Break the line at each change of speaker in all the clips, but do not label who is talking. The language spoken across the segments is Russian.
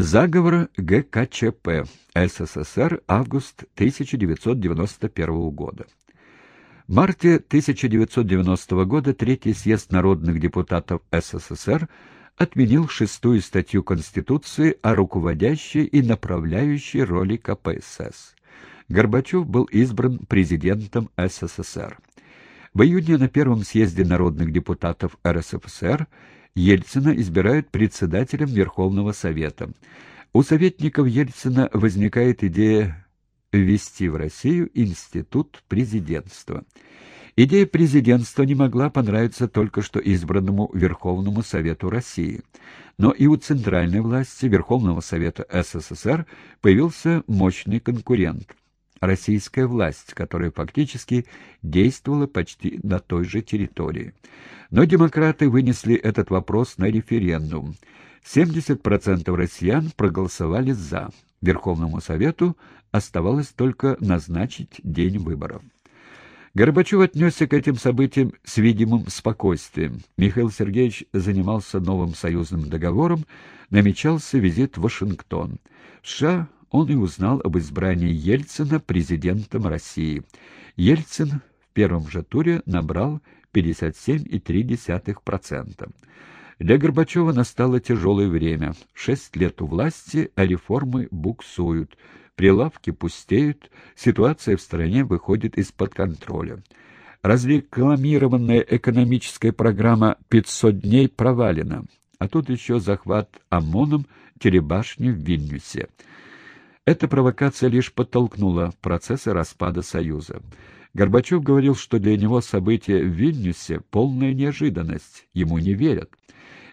Заговор ГКЧП. СССР. Август 1991 года. В марте 1990 года Третий съезд народных депутатов СССР отменил шестую статью Конституции о руководящей и направляющей роли КПСС. Горбачев был избран президентом СССР. В июне на Первом съезде народных депутатов РСФСР Ельцина избирают председателем Верховного Совета. У советников Ельцина возникает идея ввести в Россию институт президентства. Идея президентства не могла понравиться только что избранному Верховному Совету России. Но и у центральной власти Верховного Совета СССР появился мощный конкурент – российская власть, которая фактически действовала почти на той же территории. Но демократы вынесли этот вопрос на референдум. 70% россиян проголосовали «за». Верховному Совету оставалось только назначить день выборов. Горбачев отнесся к этим событиям с видимым спокойствием. Михаил Сергеевич занимался новым союзным договором, намечался визит в Вашингтон. США он и узнал об избрании Ельцина президентом России. Ельцин в первом же туре набрал 57,3%. Для Горбачева настало тяжелое время. Шесть лет у власти, а реформы буксуют. Прилавки пустеют, ситуация в стране выходит из-под контроля. Разрекламированная экономическая программа «500 дней» провалена. А тут еще захват ОМОНом телебашни в Вильнюсе. Эта провокация лишь подтолкнула процессы распада Союза. Горбачев говорил, что для него события в Вильнюсе — полная неожиданность, ему не верят.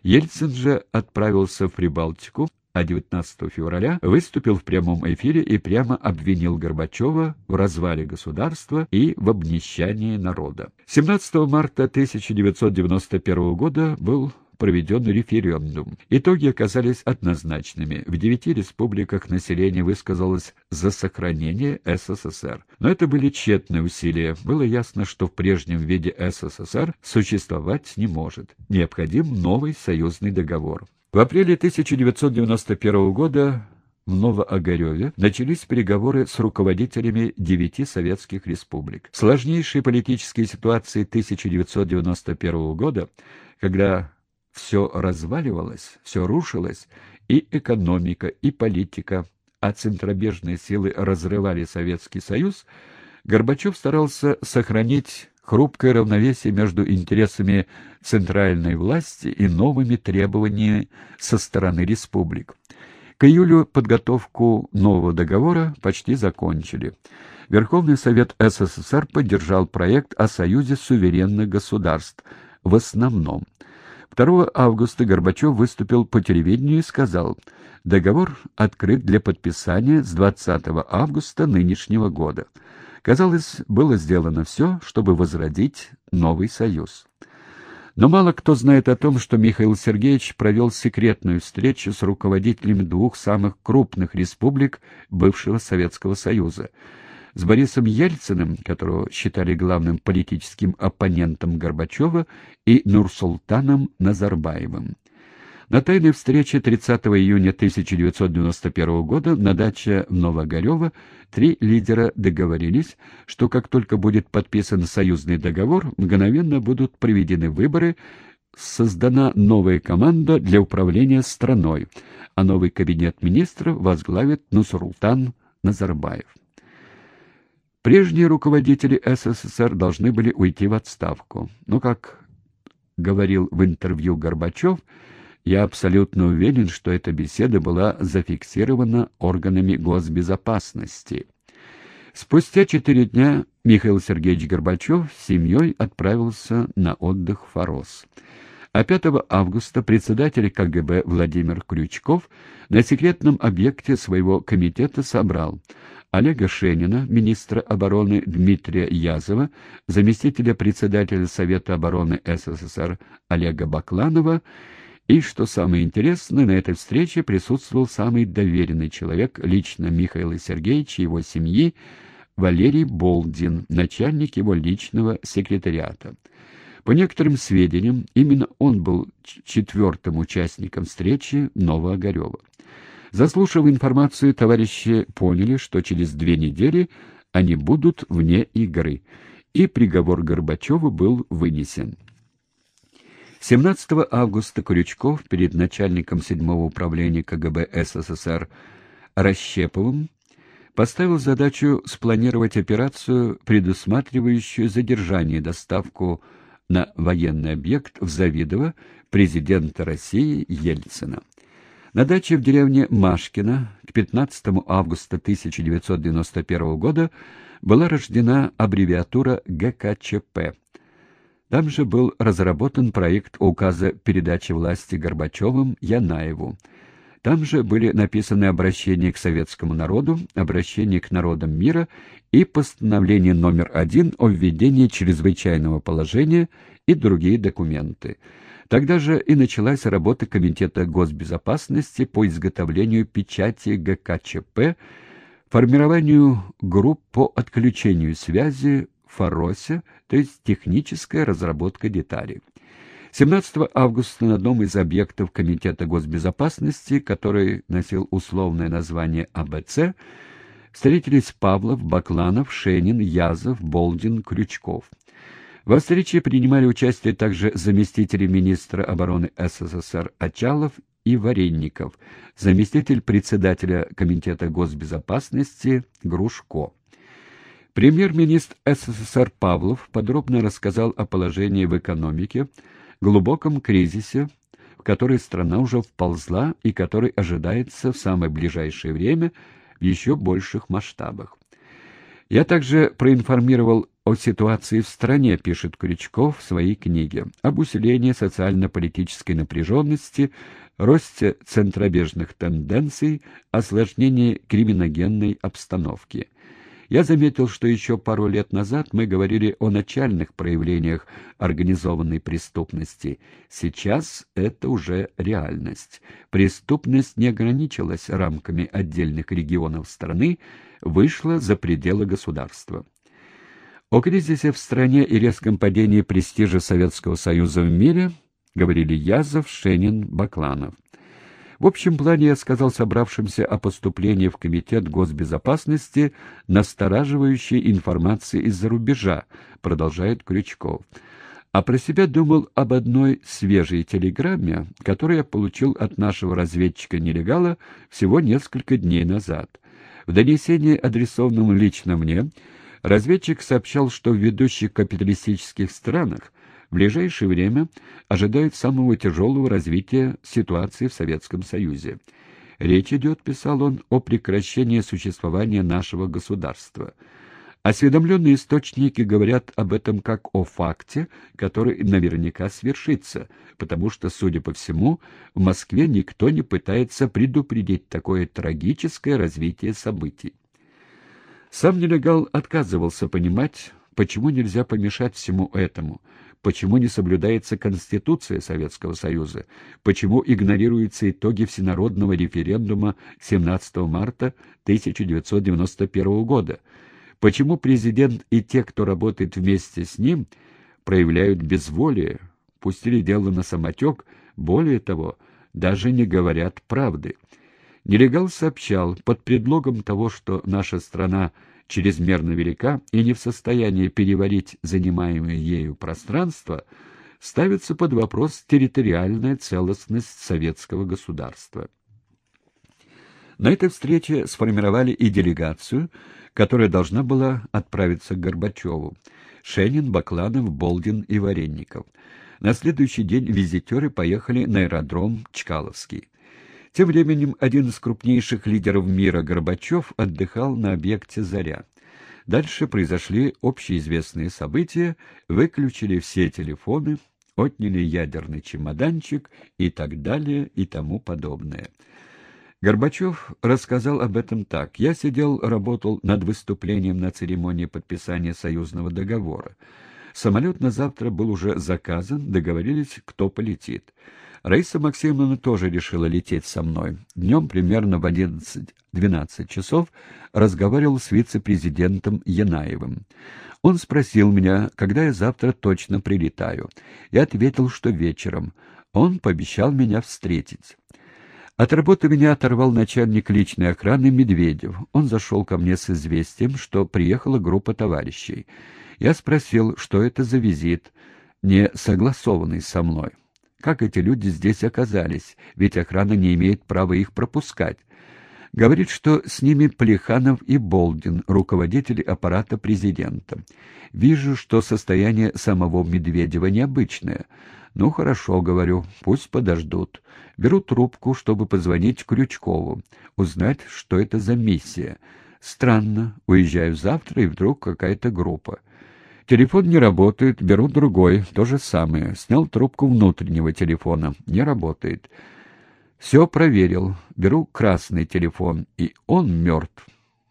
Ельцин же отправился в Прибалтику, а 19 февраля выступил в прямом эфире и прямо обвинил Горбачева в развале государства и в обнищании народа. 17 марта 1991 года был проведен референдум. Итоги оказались однозначными. В девяти республиках население высказалось за сохранение СССР. Но это были тщетные усилия. Было ясно, что в прежнем виде СССР существовать не может. Необходим новый союзный договор. В апреле 1991 года в Новоогареве начались переговоры с руководителями девяти советских республик. В сложнейшей политической ситуации 1991 года, когда все разваливалось, все рушилось, и экономика, и политика, а центробежные силы разрывали Советский Союз, Горбачев старался сохранить хрупкое равновесие между интересами центральной власти и новыми требованиями со стороны республик. К июлю подготовку нового договора почти закончили. Верховный Совет СССР поддержал проект о Союзе суверенных государств в основном. 2 августа Горбачев выступил по телевидению и сказал, договор открыт для подписания с 20 августа нынешнего года. Казалось, было сделано все, чтобы возродить новый союз. Но мало кто знает о том, что Михаил Сергеевич провел секретную встречу с руководителями двух самых крупных республик бывшего Советского Союза — с Борисом Ельциным, которого считали главным политическим оппонентом Горбачева, и Нурсултаном Назарбаевым. На тайной встрече 30 июня 1991 года на даче в Новогарево три лидера договорились, что как только будет подписан союзный договор, мгновенно будут проведены выборы, создана новая команда для управления страной, а новый кабинет министров возглавит Нусрултан Назарбаев. Прежние руководители СССР должны были уйти в отставку. Но, как говорил в интервью Горбачев, я абсолютно уверен, что эта беседа была зафиксирована органами госбезопасности. Спустя четыре дня Михаил Сергеевич Горбачев с семьей отправился на отдых в Форос. А 5 августа председатель КГБ Владимир Крючков на секретном объекте своего комитета собрал – Олега Шенина, министра обороны Дмитрия Язова, заместителя председателя Совета обороны СССР Олега Бакланова и, что самое интересное, на этой встрече присутствовал самый доверенный человек лично Михаила Сергеевича и его семьи Валерий Болдин, начальник его личного секретариата. По некоторым сведениям, именно он был четвертым участником встречи Новоогарева. Заслушав информацию, товарищи поняли, что через две недели они будут вне игры, и приговор Горбачеву был вынесен. 17 августа Крючков перед начальником 7 управления КГБ СССР Расщеповым поставил задачу спланировать операцию, предусматривающую задержание доставку на военный объект в Завидово президента России Ельцина. На даче в деревне Машкино к 15 августа 1991 года была рождена аббревиатура ГКЧП. Там же был разработан проект указа передачи власти Горбачевым Янаеву. Там же были написаны обращения к советскому народу, обращение к народам мира и постановление номер один о введении чрезвычайного положения и другие документы. Тогда же и началась работа Комитета госбезопасности по изготовлению печати ГКЧП, формированию групп по отключению связи ФАРОСе, то есть техническая разработка деталей. 17 августа на одном из объектов Комитета госбезопасности, который носил условное название АБЦ, встретились Павлов, Бакланов, Шенин, Язов, Болдин, Крючков. Во встрече принимали участие также заместители министра обороны СССР Очалов и Варенников, заместитель председателя Комитета госбезопасности Грушко. Премьер-министр СССР Павлов подробно рассказал о положении в экономике, глубоком кризисе, в который страна уже вползла и который ожидается в самое ближайшее время в еще больших масштабах. Я также проинформировал о ситуации в стране, пишет Крючков в своей книге, об усилении социально-политической напряженности, росте центробежных тенденций, осложнении криминогенной обстановки. Я заметил, что еще пару лет назад мы говорили о начальных проявлениях организованной преступности. Сейчас это уже реальность. Преступность не ограничилась рамками отдельных регионов страны, вышла за пределы государства. О кризисе в стране и резком падении престижа Советского Союза в мире говорили Язов, Шенин, Бакланов. В общем плане я сказал собравшимся о поступлении в Комитет госбезопасности настораживающей информации из-за рубежа, продолжает Крючков. А про себя думал об одной свежей телеграмме, которую я получил от нашего разведчика-нелегала всего несколько дней назад. В донесении, адресованном лично мне, разведчик сообщал, что в ведущих капиталистических странах в ближайшее время ожидают самого тяжелого развития ситуации в Советском Союзе. Речь идет, писал он, о прекращении существования нашего государства. Осведомленные источники говорят об этом как о факте, который наверняка свершится, потому что, судя по всему, в Москве никто не пытается предупредить такое трагическое развитие событий. Сам нелегал отказывался понимать, почему нельзя помешать всему этому, почему не соблюдается Конституция Советского Союза, почему игнорируются итоги всенародного референдума 17 марта 1991 года, почему президент и те, кто работает вместе с ним, проявляют безволие, пустили дело на самотек, более того, даже не говорят правды. Нелегал сообщал, под предлогом того, что наша страна – чрезмерно велика и не в состоянии переварить занимаемое ею пространство, ставится под вопрос территориальная целостность советского государства. На этой встрече сформировали и делегацию, которая должна была отправиться к Горбачеву. Шенин, Бакланов, Болдин и Варенников. На следующий день визитеры поехали на аэродром Чкаловский. Тем временем один из крупнейших лидеров мира Горбачев отдыхал на объекте «Заря». Дальше произошли общеизвестные события, выключили все телефоны, отняли ядерный чемоданчик и так далее и тому подобное. Горбачев рассказал об этом так. «Я сидел, работал над выступлением на церемонии подписания союзного договора. Самолет на завтра был уже заказан, договорились, кто полетит. Раиса Максимовна тоже решила лететь со мной. Днем примерно в 11-12 часов разговаривал с вице-президентом Янаевым. Он спросил меня, когда я завтра точно прилетаю. Я ответил, что вечером. Он пообещал меня встретить. От работы меня оторвал начальник личной охраны Медведев. Он зашел ко мне с известием, что приехала группа товарищей. Я спросил, что это за визит, не согласованный со мной. Как эти люди здесь оказались, ведь охрана не имеет права их пропускать. Говорит, что с ними Плеханов и Болдин, руководители аппарата президента. Вижу, что состояние самого Медведева необычное. Ну, хорошо, говорю, пусть подождут. Беру трубку, чтобы позвонить Крючкову, узнать, что это за миссия. Странно, уезжаю завтра, и вдруг какая-то группа. Телефон не работает, беру другой, то же самое. Снял трубку внутреннего телефона, не работает. Все проверил. Беру красный телефон, и он мертв.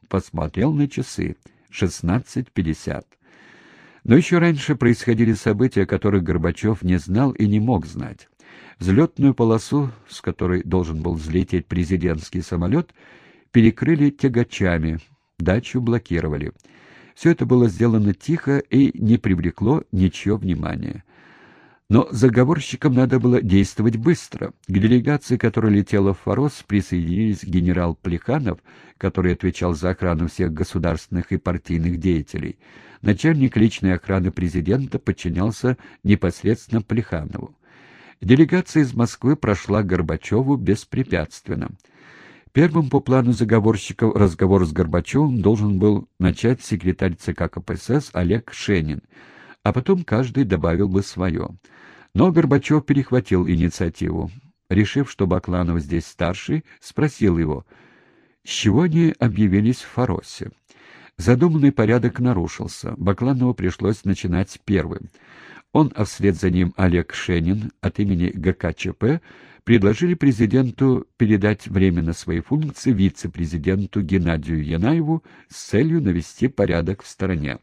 Посмотрел на часы. Шестнадцать пятьдесят. Но еще раньше происходили события, о которых Горбачев не знал и не мог знать. Взлетную полосу, с которой должен был взлететь президентский самолет, перекрыли тягачами, дачу блокировали. Все это было сделано тихо и не привлекло ничего внимания. Но заговорщикам надо было действовать быстро. К делегации, которая летела в Форос, присоединились генерал Плеханов, который отвечал за охрану всех государственных и партийных деятелей. Начальник личной охраны президента подчинялся непосредственно Плеханову. Делегация из Москвы прошла Горбачеву беспрепятственно. Первым по плану заговорщиков разговор с Горбачевым должен был начать секретарь ЦК КПСС Олег Шенин, а потом каждый добавил бы свое. Но Горбачев перехватил инициативу. Решив, что Бакланов здесь старший, спросил его, с чего они объявились в Фаросе. Задуманный порядок нарушился. Бакланову пришлось начинать первым. Он, а вслед за ним Олег Шенин от имени ГКЧП предложили президенту передать временно свои функции вице-президенту Геннадию Янаеву с целью навести порядок в стране.